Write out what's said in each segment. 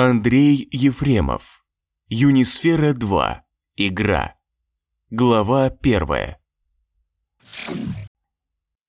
Андрей Ефремов. Юнисфера 2. Игра. Глава 1.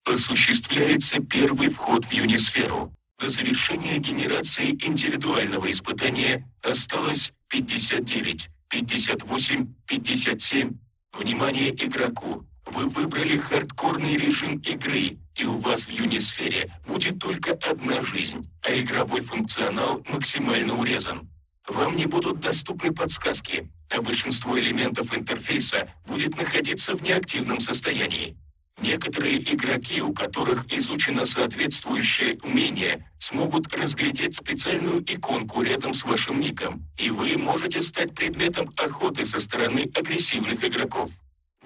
Осуществляется первый вход в Юнисферу. До завершения генерации индивидуального испытания осталось 59, 58, 57. Внимание игроку! Вы выбрали хардкорный режим игры, и у вас в Юнисфере будет только одна жизнь, а игровой функционал максимально урезан. Вам не будут доступны подсказки, а большинство элементов интерфейса будет находиться в неактивном состоянии. Некоторые игроки, у которых изучено соответствующее умение, смогут разглядеть специальную иконку рядом с вашим ником, и вы можете стать предметом охоты со стороны агрессивных игроков.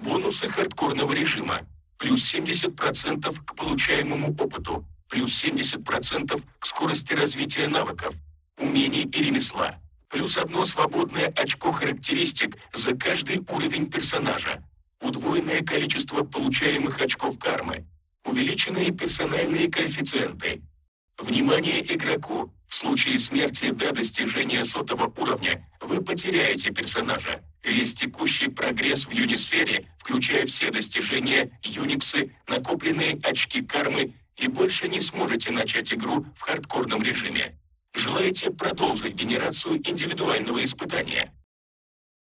Бонусы хардкорного режима. Плюс 70% к получаемому опыту. Плюс 70% к скорости развития навыков, умений и ремесла. Плюс одно свободное очко характеристик за каждый уровень персонажа. Удвоенное количество получаемых очков кармы. Увеличенные персональные коэффициенты. Внимание игроку! В случае смерти до достижения сотого уровня вы потеряете персонажа. Весь текущий прогресс в Юнисфере, включая все достижения, Юниксы, накопленные очки кармы, и больше не сможете начать игру в хардкорном режиме. Желаете продолжить генерацию индивидуального испытания?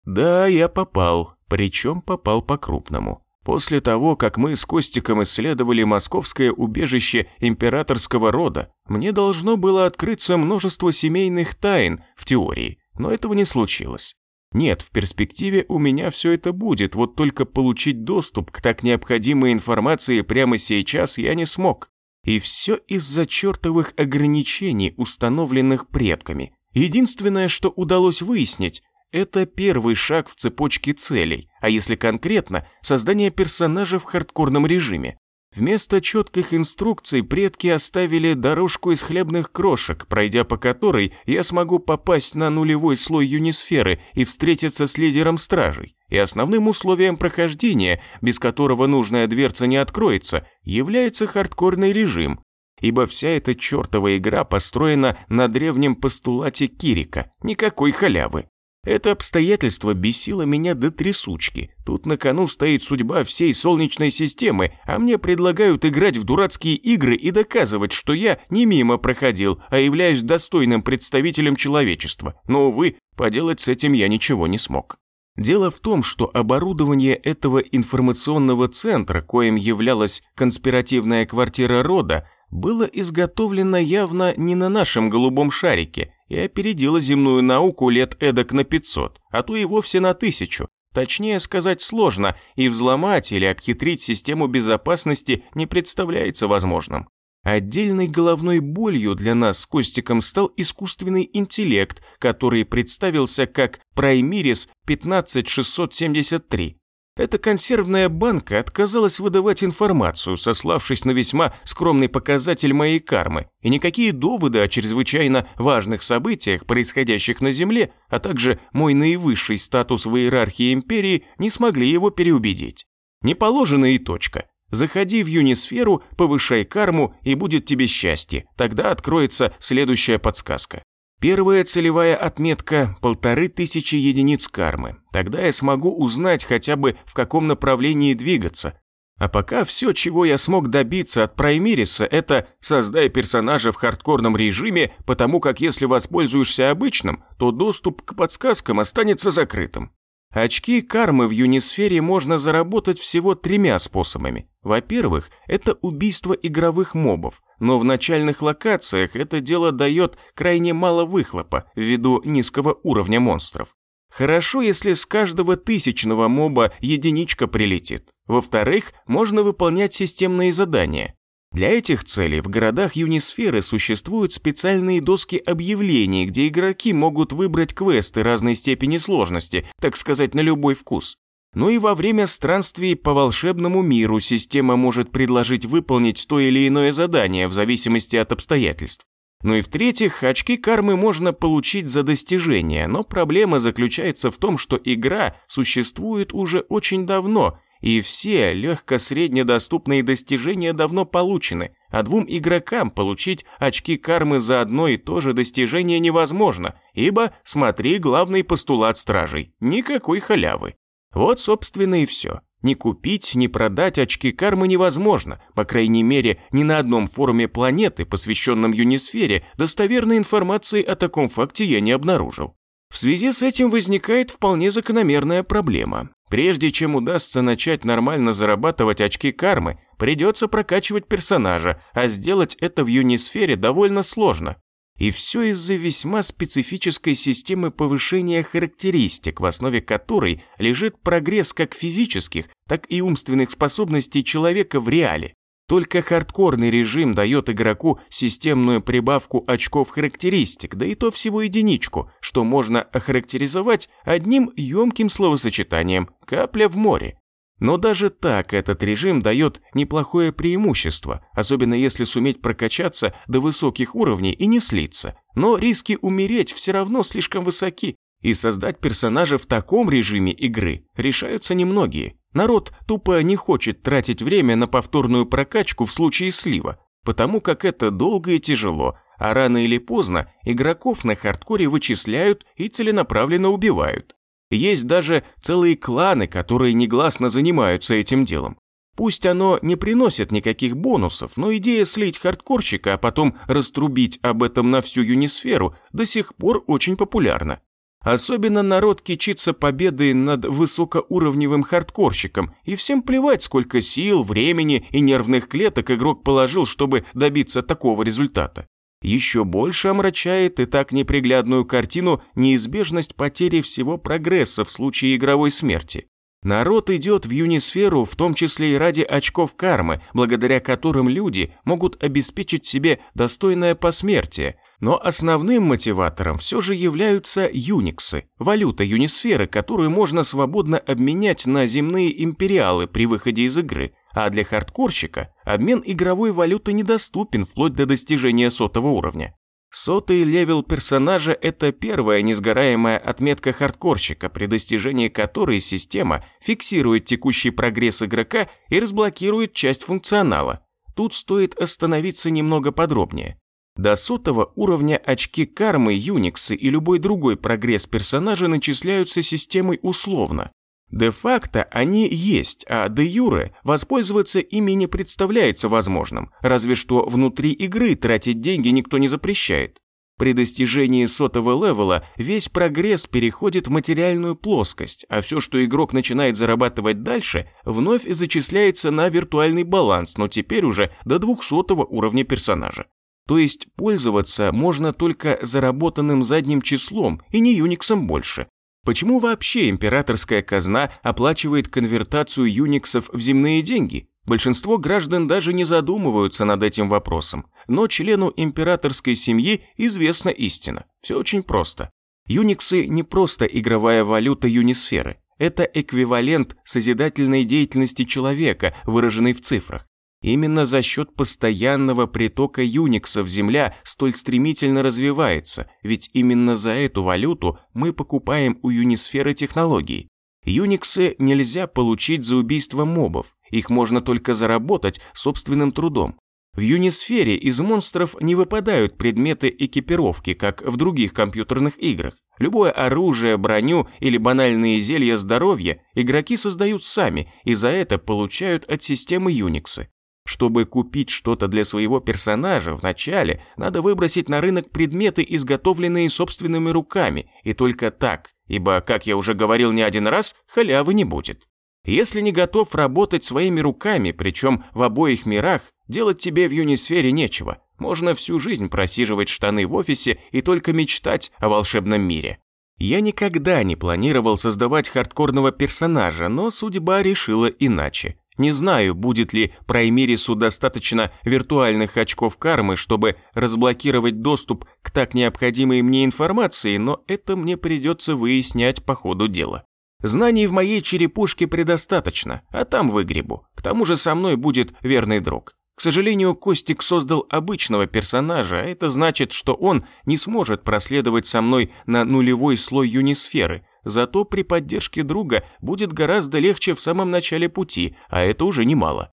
Да, я попал, причем попал по-крупному. После того, как мы с Костиком исследовали московское убежище императорского рода, мне должно было открыться множество семейных тайн в теории, но этого не случилось. Нет, в перспективе у меня все это будет, вот только получить доступ к так необходимой информации прямо сейчас я не смог. И все из-за чертовых ограничений, установленных предками. Единственное, что удалось выяснить, это первый шаг в цепочке целей, а если конкретно, создание персонажа в хардкорном режиме. Вместо четких инструкций предки оставили дорожку из хлебных крошек, пройдя по которой я смогу попасть на нулевой слой юнисферы и встретиться с лидером стражей. И основным условием прохождения, без которого нужная дверца не откроется, является хардкорный режим, ибо вся эта чертова игра построена на древнем постулате Кирика, никакой халявы. Это обстоятельство бесило меня до трясучки. Тут на кону стоит судьба всей Солнечной системы, а мне предлагают играть в дурацкие игры и доказывать, что я не мимо проходил, а являюсь достойным представителем человечества. Но, увы, поделать с этим я ничего не смог. Дело в том, что оборудование этого информационного центра, коим являлась конспиративная квартира рода, было изготовлено явно не на нашем голубом шарике и опередило земную науку лет эдак на 500, а то и вовсе на тысячу. Точнее сказать сложно, и взломать или обхитрить систему безопасности не представляется возможным. Отдельной головной болью для нас с Костиком стал искусственный интеллект, который представился как Primeris 15673, эта консервная банка отказалась выдавать информацию, сославшись на весьма скромный показатель моей кармы, и никакие доводы о чрезвычайно важных событиях, происходящих на Земле, а также мой наивысший статус в иерархии империи не смогли его переубедить. Не положено и точка. Заходи в юнисферу, повышай карму, и будет тебе счастье. Тогда откроется следующая подсказка. Первая целевая отметка – полторы тысячи единиц кармы. Тогда я смогу узнать хотя бы в каком направлении двигаться. А пока все, чего я смог добиться от Праймириса, это создай персонажа в хардкорном режиме, потому как если воспользуешься обычным, то доступ к подсказкам останется закрытым. Очки кармы в юнисфере можно заработать всего тремя способами. Во-первых, это убийство игровых мобов, но в начальных локациях это дело дает крайне мало выхлопа ввиду низкого уровня монстров. Хорошо, если с каждого тысячного моба единичка прилетит. Во-вторых, можно выполнять системные задания. Для этих целей в городах Юнисферы существуют специальные доски объявлений, где игроки могут выбрать квесты разной степени сложности, так сказать, на любой вкус. Ну и во время странствий по волшебному миру система может предложить выполнить то или иное задание в зависимости от обстоятельств. Ну и в-третьих, очки кармы можно получить за достижения, но проблема заключается в том, что игра существует уже очень давно И все легко-среднедоступные достижения давно получены, а двум игрокам получить очки кармы за одно и то же достижение невозможно, ибо смотри главный постулат стражей – никакой халявы. Вот, собственно, и все. Ни купить, ни продать очки кармы невозможно, по крайней мере, ни на одном форуме планеты, посвященном Юнисфере, достоверной информации о таком факте я не обнаружил. В связи с этим возникает вполне закономерная проблема. Прежде чем удастся начать нормально зарабатывать очки кармы, придется прокачивать персонажа, а сделать это в юнисфере довольно сложно. И все из-за весьма специфической системы повышения характеристик, в основе которой лежит прогресс как физических, так и умственных способностей человека в реале. Только хардкорный режим дает игроку системную прибавку очков характеристик, да и то всего единичку, что можно охарактеризовать одним емким словосочетанием «капля в море». Но даже так этот режим дает неплохое преимущество, особенно если суметь прокачаться до высоких уровней и не слиться. Но риски умереть все равно слишком высоки, и создать персонажа в таком режиме игры решаются немногие. Народ тупо не хочет тратить время на повторную прокачку в случае слива, потому как это долго и тяжело, а рано или поздно игроков на хардкоре вычисляют и целенаправленно убивают. Есть даже целые кланы, которые негласно занимаются этим делом. Пусть оно не приносит никаких бонусов, но идея слить хардкорщика, а потом раструбить об этом на всю юнисферу до сих пор очень популярна. Особенно народ кичится победой над высокоуровневым хардкорщиком, и всем плевать, сколько сил, времени и нервных клеток игрок положил, чтобы добиться такого результата. Еще больше омрачает и так неприглядную картину неизбежность потери всего прогресса в случае игровой смерти. Народ идет в юнисферу, в том числе и ради очков кармы, благодаря которым люди могут обеспечить себе достойное посмертие, но основным мотиватором все же являются юниксы, валюта юнисферы, которую можно свободно обменять на земные империалы при выходе из игры, а для хардкорщика обмен игровой валюты недоступен вплоть до достижения сотого уровня. Сотый левел персонажа – это первая несгораемая отметка хардкорщика, при достижении которой система фиксирует текущий прогресс игрока и разблокирует часть функционала. Тут стоит остановиться немного подробнее. До сотого уровня очки кармы, юниксы и любой другой прогресс персонажа начисляются системой условно. Де-факто они есть, а де-юре воспользоваться ими не представляется возможным, разве что внутри игры тратить деньги никто не запрещает. При достижении сотого левела весь прогресс переходит в материальную плоскость, а все, что игрок начинает зарабатывать дальше, вновь зачисляется на виртуальный баланс, но теперь уже до 200 уровня персонажа. То есть пользоваться можно только заработанным задним числом и не юниксом больше. Почему вообще императорская казна оплачивает конвертацию юниксов в земные деньги? Большинство граждан даже не задумываются над этим вопросом, но члену императорской семьи известна истина. Все очень просто. Юниксы не просто игровая валюта юнисферы. Это эквивалент созидательной деятельности человека, выраженный в цифрах. Именно за счет постоянного притока юниксов Земля столь стремительно развивается, ведь именно за эту валюту мы покупаем у Юнисферы технологии. Юниксы нельзя получить за убийство мобов, их можно только заработать собственным трудом. В Юнисфере из монстров не выпадают предметы экипировки, как в других компьютерных играх. Любое оружие, броню или банальные зелья здоровья игроки создают сами и за это получают от системы Юниксы. Чтобы купить что-то для своего персонажа, вначале надо выбросить на рынок предметы, изготовленные собственными руками, и только так, ибо, как я уже говорил не один раз, халявы не будет. Если не готов работать своими руками, причем в обоих мирах, делать тебе в юнисфере нечего. Можно всю жизнь просиживать штаны в офисе и только мечтать о волшебном мире. Я никогда не планировал создавать хардкорного персонажа, но судьба решила иначе. Не знаю, будет ли Праймирису достаточно виртуальных очков кармы, чтобы разблокировать доступ к так необходимой мне информации, но это мне придется выяснять по ходу дела. Знаний в моей черепушке предостаточно, а там выгребу. К тому же со мной будет верный друг. К сожалению, Костик создал обычного персонажа, а это значит, что он не сможет проследовать со мной на нулевой слой юнисферы, зато при поддержке друга будет гораздо легче в самом начале пути, а это уже немало.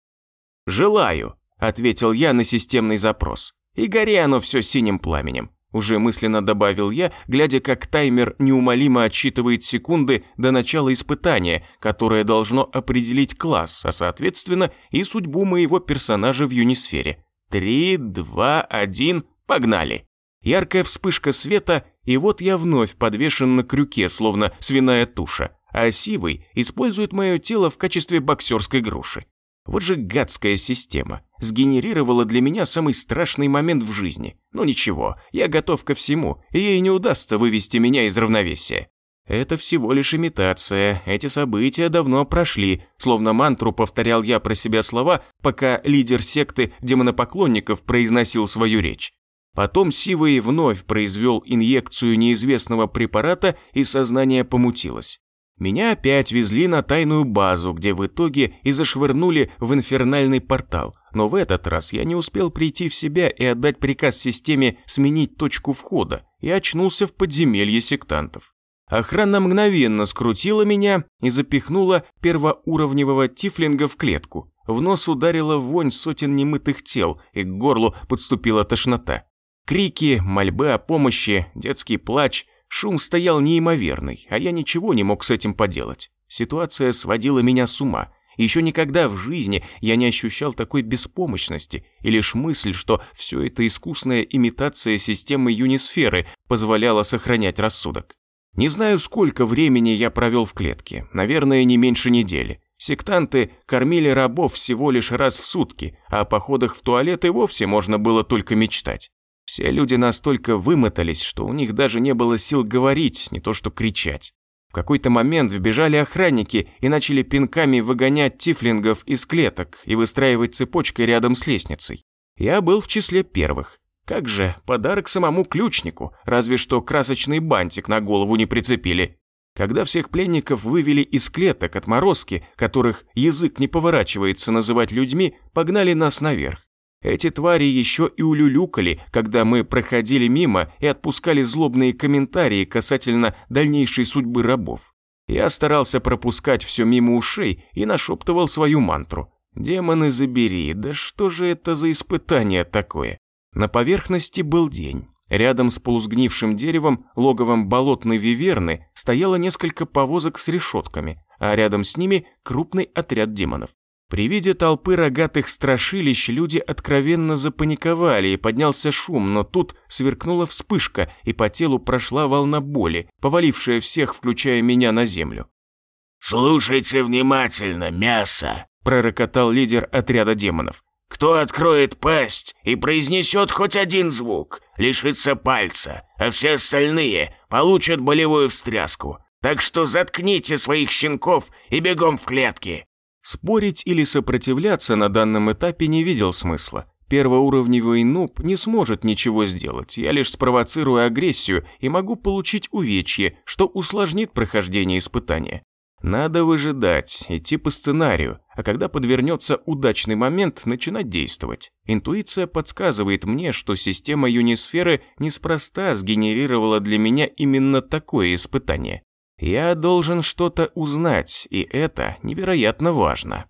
«Желаю», – ответил я на системный запрос. «И горе оно все синим пламенем». Уже мысленно добавил я, глядя, как таймер неумолимо отсчитывает секунды до начала испытания, которое должно определить класс, а соответственно и судьбу моего персонажа в юнисфере. Три, два, один, погнали! Яркая вспышка света, и вот я вновь подвешен на крюке, словно свиная туша, а Сивый использует мое тело в качестве боксерской груши. Вот же гадская система. Сгенерировала для меня самый страшный момент в жизни. Но ничего, я готов ко всему, и ей не удастся вывести меня из равновесия. Это всего лишь имитация, эти события давно прошли, словно мантру повторял я про себя слова, пока лидер секты демонопоклонников произносил свою речь. Потом Сивый вновь произвел инъекцию неизвестного препарата, и сознание помутилось. Меня опять везли на тайную базу, где в итоге и зашвырнули в инфернальный портал, но в этот раз я не успел прийти в себя и отдать приказ системе сменить точку входа и очнулся в подземелье сектантов. Охрана мгновенно скрутила меня и запихнула первоуровневого тифлинга в клетку. В нос ударила вонь сотен немытых тел, и к горлу подступила тошнота. Крики, мольбы о помощи, детский плач, Шум стоял неимоверный, а я ничего не мог с этим поделать. Ситуация сводила меня с ума. Еще никогда в жизни я не ощущал такой беспомощности, и лишь мысль, что все это искусная имитация системы юнисферы позволяла сохранять рассудок. Не знаю, сколько времени я провел в клетке, наверное, не меньше недели. Сектанты кормили рабов всего лишь раз в сутки, а о походах в туалет и вовсе можно было только мечтать. Все люди настолько вымотались, что у них даже не было сил говорить, не то что кричать. В какой-то момент вбежали охранники и начали пинками выгонять тифлингов из клеток и выстраивать цепочкой рядом с лестницей. Я был в числе первых. Как же, подарок самому ключнику, разве что красочный бантик на голову не прицепили. Когда всех пленников вывели из клеток отморозки, которых язык не поворачивается называть людьми, погнали нас наверх. Эти твари еще и улюлюкали, когда мы проходили мимо и отпускали злобные комментарии касательно дальнейшей судьбы рабов. Я старался пропускать все мимо ушей и нашептывал свою мантру. «Демоны забери, да что же это за испытание такое?» На поверхности был день. Рядом с полусгнившим деревом, логовом болотной виверны, стояло несколько повозок с решетками, а рядом с ними крупный отряд демонов. При виде толпы рогатых страшилищ люди откровенно запаниковали и поднялся шум, но тут сверкнула вспышка, и по телу прошла волна боли, повалившая всех, включая меня, на землю. «Слушайте внимательно, мясо!» – пророкотал лидер отряда демонов. «Кто откроет пасть и произнесет хоть один звук, лишится пальца, а все остальные получат болевую встряску. Так что заткните своих щенков и бегом в клетки!» Спорить или сопротивляться на данном этапе не видел смысла. Первоуровневый нуб не сможет ничего сделать, я лишь спровоцирую агрессию и могу получить увечье, что усложнит прохождение испытания. Надо выжидать, идти по сценарию, а когда подвернется удачный момент, начинать действовать. Интуиция подсказывает мне, что система юнисферы неспроста сгенерировала для меня именно такое испытание. Я должен что-то узнать, и это невероятно важно.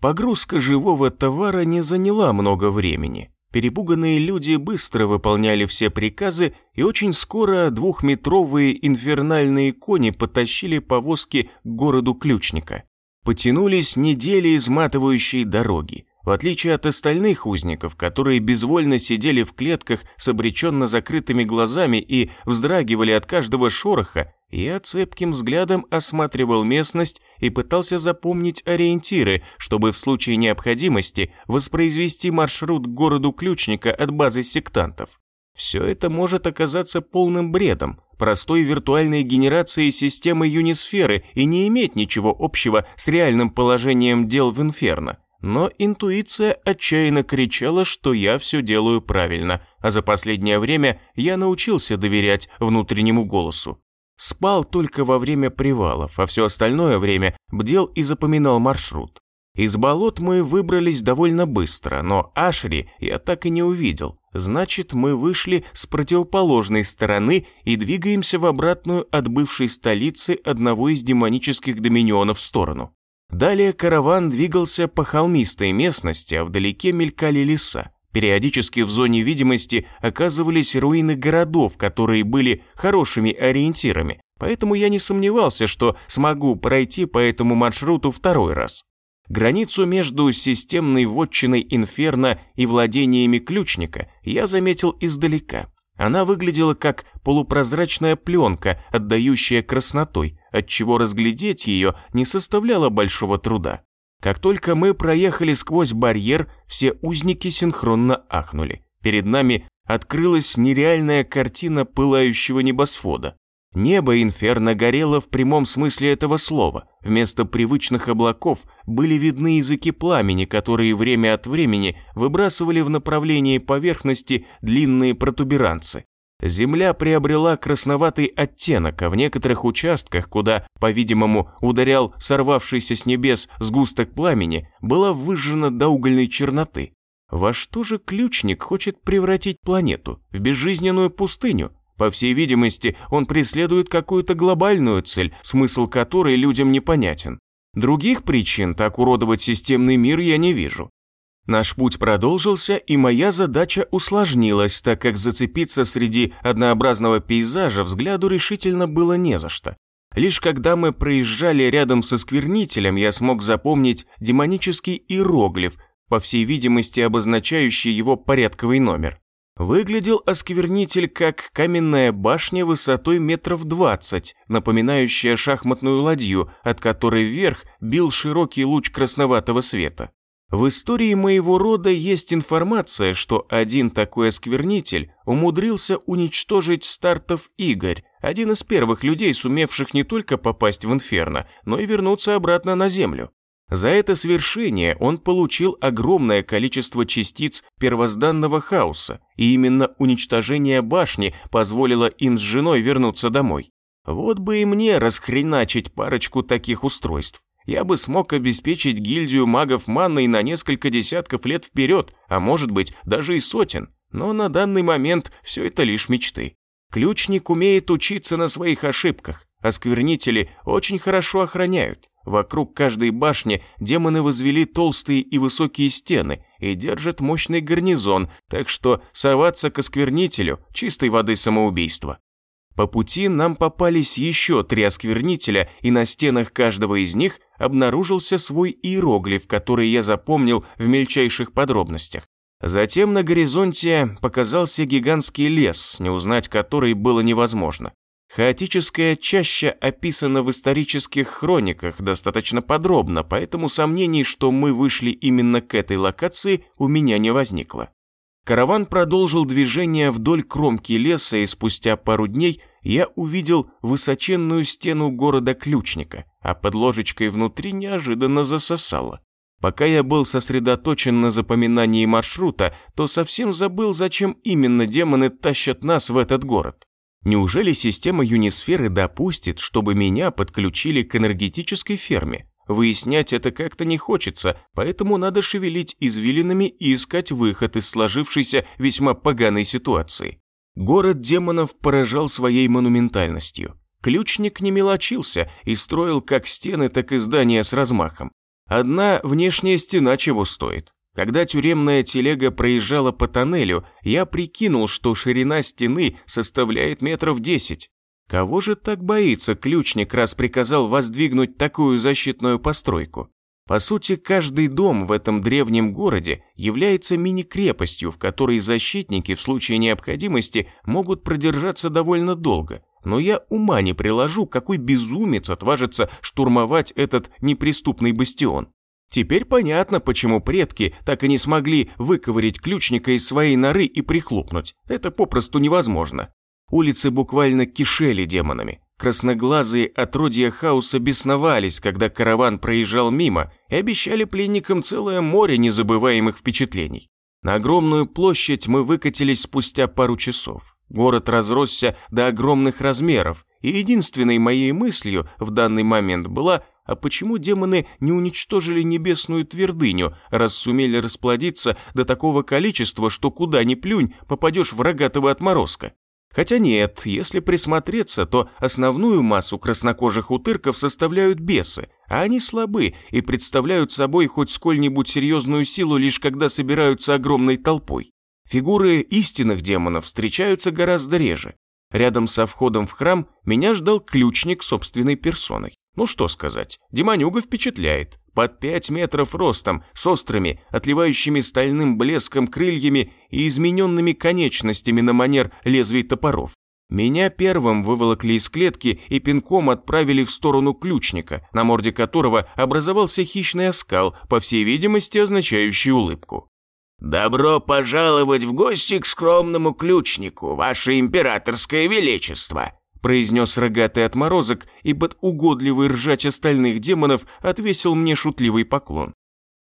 Погрузка живого товара не заняла много времени. Перепуганные люди быстро выполняли все приказы, и очень скоро двухметровые инфернальные кони потащили повозки к городу Ключника. Потянулись недели изматывающей дороги. В отличие от остальных узников, которые безвольно сидели в клетках с обреченно закрытыми глазами и вздрагивали от каждого шороха, я цепким взглядом осматривал местность и пытался запомнить ориентиры, чтобы в случае необходимости воспроизвести маршрут к городу Ключника от базы сектантов. Все это может оказаться полным бредом, простой виртуальной генерацией системы Юнисферы и не иметь ничего общего с реальным положением дел в Инферно. Но интуиция отчаянно кричала, что я все делаю правильно, а за последнее время я научился доверять внутреннему голосу. Спал только во время привалов, а все остальное время бдел и запоминал маршрут. Из болот мы выбрались довольно быстро, но Ашри я так и не увидел. Значит, мы вышли с противоположной стороны и двигаемся в обратную от бывшей столицы одного из демонических доминионов сторону. Далее караван двигался по холмистой местности, а вдалеке мелькали леса. Периодически в зоне видимости оказывались руины городов, которые были хорошими ориентирами, поэтому я не сомневался, что смогу пройти по этому маршруту второй раз. Границу между системной вотчиной Инферно и владениями ключника я заметил издалека. Она выглядела как полупрозрачная пленка, отдающая краснотой, отчего разглядеть ее не составляло большого труда. Как только мы проехали сквозь барьер, все узники синхронно ахнули. Перед нами открылась нереальная картина пылающего небосвода. Небо инферно горело в прямом смысле этого слова. Вместо привычных облаков были видны языки пламени, которые время от времени выбрасывали в направлении поверхности длинные протуберанцы. Земля приобрела красноватый оттенок, а в некоторых участках, куда, по-видимому, ударял сорвавшийся с небес сгусток пламени, была выжжена до угольной черноты. Во что же ключник хочет превратить планету? В безжизненную пустыню? По всей видимости, он преследует какую-то глобальную цель, смысл которой людям непонятен. Других причин так уродовать системный мир я не вижу. Наш путь продолжился, и моя задача усложнилась, так как зацепиться среди однообразного пейзажа взгляду решительно было не за что. Лишь когда мы проезжали рядом со сквернителем, я смог запомнить демонический иероглиф, по всей видимости обозначающий его порядковый номер. Выглядел осквернитель как каменная башня высотой метров двадцать, напоминающая шахматную ладью, от которой вверх бил широкий луч красноватого света. В истории моего рода есть информация, что один такой осквернитель умудрился уничтожить стартов Игорь, один из первых людей, сумевших не только попасть в Инферно, но и вернуться обратно на Землю. За это свершение он получил огромное количество частиц первозданного хаоса, и именно уничтожение башни позволило им с женой вернуться домой. Вот бы и мне расхреначить парочку таких устройств. Я бы смог обеспечить гильдию магов манной на несколько десятков лет вперед, а может быть даже и сотен. Но на данный момент все это лишь мечты. Ключник умеет учиться на своих ошибках, а сквернители очень хорошо охраняют. Вокруг каждой башни демоны возвели толстые и высокие стены и держат мощный гарнизон, так что соваться к осквернителю – чистой воды самоубийство. По пути нам попались еще три осквернителя, и на стенах каждого из них обнаружился свой иероглиф, который я запомнил в мельчайших подробностях. Затем на горизонте показался гигантский лес, не узнать который было невозможно. Хаотическая чаща описана в исторических хрониках достаточно подробно, поэтому сомнений, что мы вышли именно к этой локации, у меня не возникло. Караван продолжил движение вдоль кромки леса, и спустя пару дней я увидел высоченную стену города Ключника, а под ложечкой внутри неожиданно засосало. Пока я был сосредоточен на запоминании маршрута, то совсем забыл, зачем именно демоны тащат нас в этот город. Неужели система Юнисферы допустит, чтобы меня подключили к энергетической ферме? Выяснять это как-то не хочется, поэтому надо шевелить извилинами и искать выход из сложившейся весьма поганой ситуации. Город демонов поражал своей монументальностью. Ключник не мелочился и строил как стены, так и здания с размахом. Одна внешняя стена чего стоит. Когда тюремная телега проезжала по тоннелю, я прикинул, что ширина стены составляет метров десять. Кого же так боится ключник, раз приказал воздвигнуть такую защитную постройку? По сути, каждый дом в этом древнем городе является мини-крепостью, в которой защитники в случае необходимости могут продержаться довольно долго. Но я ума не приложу, какой безумец отважится штурмовать этот неприступный бастион. Теперь понятно, почему предки так и не смогли выковырять ключника из своей норы и прихлопнуть. Это попросту невозможно. Улицы буквально кишели демонами. Красноглазые отродья хаоса бесновались, когда караван проезжал мимо, и обещали пленникам целое море незабываемых впечатлений. На огромную площадь мы выкатились спустя пару часов. Город разросся до огромных размеров, и единственной моей мыслью в данный момент была А почему демоны не уничтожили небесную твердыню, раз сумели расплодиться до такого количества, что куда ни плюнь, попадешь в рогатого отморозка? Хотя нет, если присмотреться, то основную массу краснокожих утырков составляют бесы, а они слабы и представляют собой хоть сколь-нибудь серьезную силу лишь когда собираются огромной толпой. Фигуры истинных демонов встречаются гораздо реже. Рядом со входом в храм меня ждал ключник собственной персоной. Ну что сказать, Демонюга впечатляет. Под пять метров ростом, с острыми, отливающими стальным блеском крыльями и измененными конечностями на манер лезвий топоров. Меня первым выволокли из клетки и пинком отправили в сторону ключника, на морде которого образовался хищный оскал, по всей видимости означающий улыбку. «Добро пожаловать в гости к скромному ключнику, ваше императорское величество!» Произнес рогатый отморозок и под угодливый ржач остальных демонов отвесил мне шутливый поклон.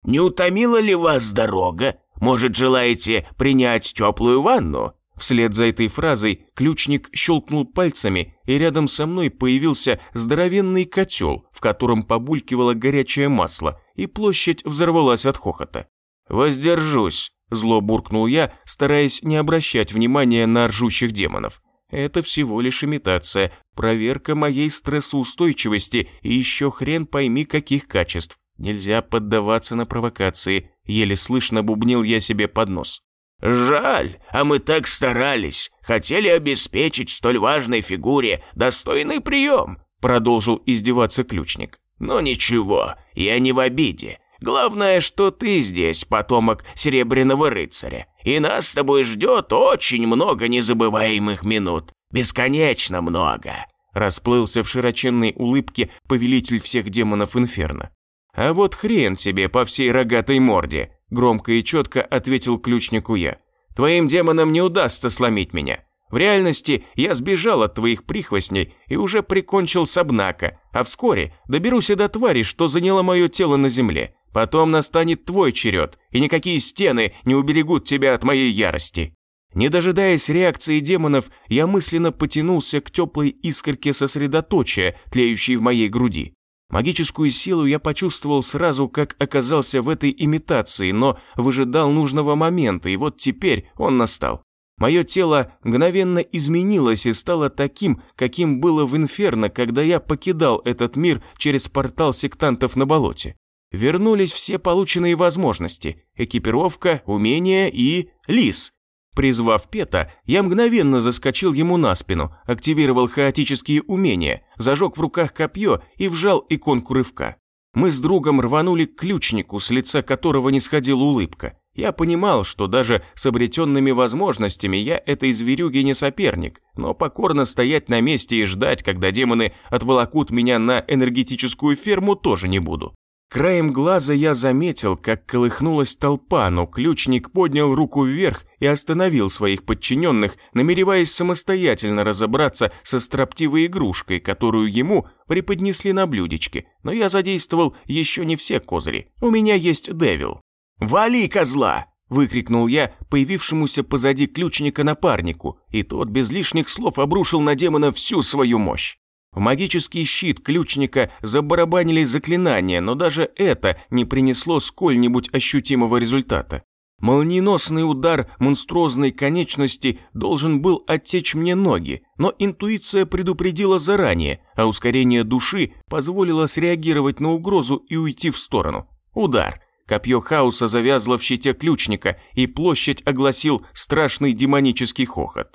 «Не утомила ли вас дорога? Может, желаете принять теплую ванну?» Вслед за этой фразой ключник щелкнул пальцами, и рядом со мной появился здоровенный котел, в котором побулькивало горячее масло, и площадь взорвалась от хохота. «Воздержусь», – зло буркнул я, стараясь не обращать внимания на ржущих демонов. Это всего лишь имитация, проверка моей стрессоустойчивости и еще хрен пойми каких качеств. Нельзя поддаваться на провокации, еле слышно бубнил я себе под нос. «Жаль, а мы так старались, хотели обеспечить столь важной фигуре достойный прием», продолжил издеваться ключник. «Но ничего, я не в обиде. Главное, что ты здесь, потомок Серебряного рыцаря, и нас с тобой ждет очень много незабываемых минут. Бесконечно много!» Расплылся в широченной улыбке повелитель всех демонов Инферно. «А вот хрен тебе по всей рогатой морде!» Громко и четко ответил ключнику я. «Твоим демонам не удастся сломить меня. В реальности я сбежал от твоих прихвостней и уже прикончил Сабнака, а вскоре доберусь и до твари, что заняла мое тело на земле. Потом настанет твой черед, и никакие стены не уберегут тебя от моей ярости». Не дожидаясь реакции демонов, я мысленно потянулся к теплой искорке сосредоточия, тлеющей в моей груди. Магическую силу я почувствовал сразу, как оказался в этой имитации, но выжидал нужного момента, и вот теперь он настал. Мое тело мгновенно изменилось и стало таким, каким было в Инферно, когда я покидал этот мир через портал сектантов на болоте вернулись все полученные возможности – экипировка, умения и лис. Призвав Пета, я мгновенно заскочил ему на спину, активировал хаотические умения, зажег в руках копье и вжал иконку рывка. Мы с другом рванули к ключнику, с лица которого не сходила улыбка. Я понимал, что даже с обретенными возможностями я этой зверюге не соперник, но покорно стоять на месте и ждать, когда демоны отволокут меня на энергетическую ферму, тоже не буду. Краем глаза я заметил, как колыхнулась толпа, но ключник поднял руку вверх и остановил своих подчиненных, намереваясь самостоятельно разобраться со строптивой игрушкой, которую ему преподнесли на блюдечке. Но я задействовал еще не все козыри. У меня есть Девил. «Вали, козла!» – выкрикнул я появившемуся позади ключника напарнику, и тот без лишних слов обрушил на демона всю свою мощь. В магический щит ключника забарабанили заклинания, но даже это не принесло сколь-нибудь ощутимого результата. Молниеносный удар монструозной конечности должен был отсечь мне ноги, но интуиция предупредила заранее, а ускорение души позволило среагировать на угрозу и уйти в сторону. Удар. Копье хаоса завязло в щите ключника, и площадь огласил страшный демонический хохот.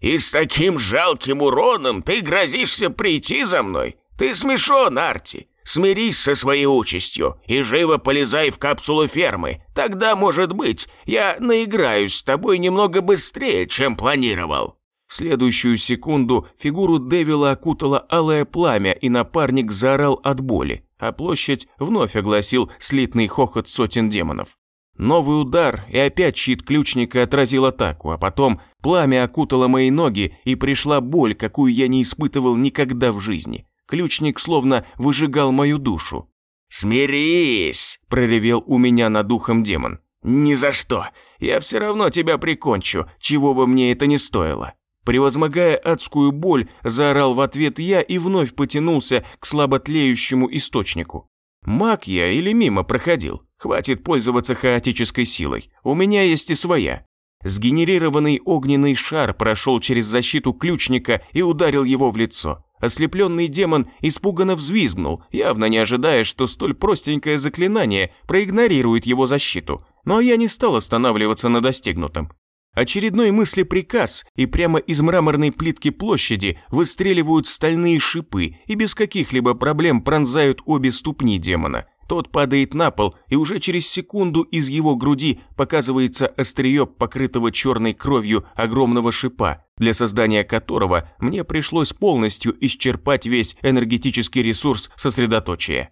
И с таким жалким уроном ты грозишься прийти за мной? Ты смешон, Арти. Смирись со своей участью и живо полезай в капсулу фермы. Тогда, может быть, я наиграюсь с тобой немного быстрее, чем планировал». В следующую секунду фигуру Девила окутало алое пламя, и напарник заорал от боли, а площадь вновь огласил слитный хохот сотен демонов. Новый удар, и опять щит ключника отразил атаку, а потом пламя окутало мои ноги, и пришла боль, какую я не испытывал никогда в жизни. Ключник словно выжигал мою душу. «Смирись!» – проревел у меня над духом демон. «Ни за что! Я все равно тебя прикончу, чего бы мне это ни стоило!» Превозмогая адскую боль, заорал в ответ я и вновь потянулся к слабо тлеющему источнику. Маг я или мимо проходил? Хватит пользоваться хаотической силой. У меня есть и своя. Сгенерированный огненный шар прошел через защиту ключника и ударил его в лицо. Ослепленный демон испуганно взвизгнул, явно не ожидая, что столь простенькое заклинание проигнорирует его защиту. Но я не стал останавливаться на достигнутом. Очередной мысли приказ, и прямо из мраморной плитки площади выстреливают стальные шипы и без каких-либо проблем пронзают обе ступни демона. Тот падает на пол, и уже через секунду из его груди показывается острие покрытого черной кровью огромного шипа, для создания которого мне пришлось полностью исчерпать весь энергетический ресурс сосредоточия.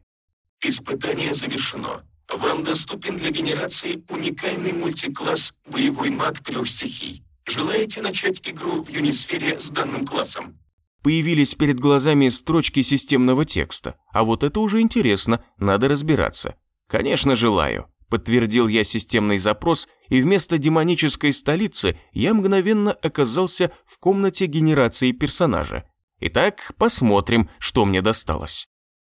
Испытание завершено. Вам доступен для генерации уникальный мультикласс «Боевой маг трех стихий». Желаете начать игру в Юнисфере с данным классом? Появились перед глазами строчки системного текста. А вот это уже интересно, надо разбираться. Конечно, желаю. Подтвердил я системный запрос, и вместо демонической столицы я мгновенно оказался в комнате генерации персонажа. Итак, посмотрим, что мне досталось.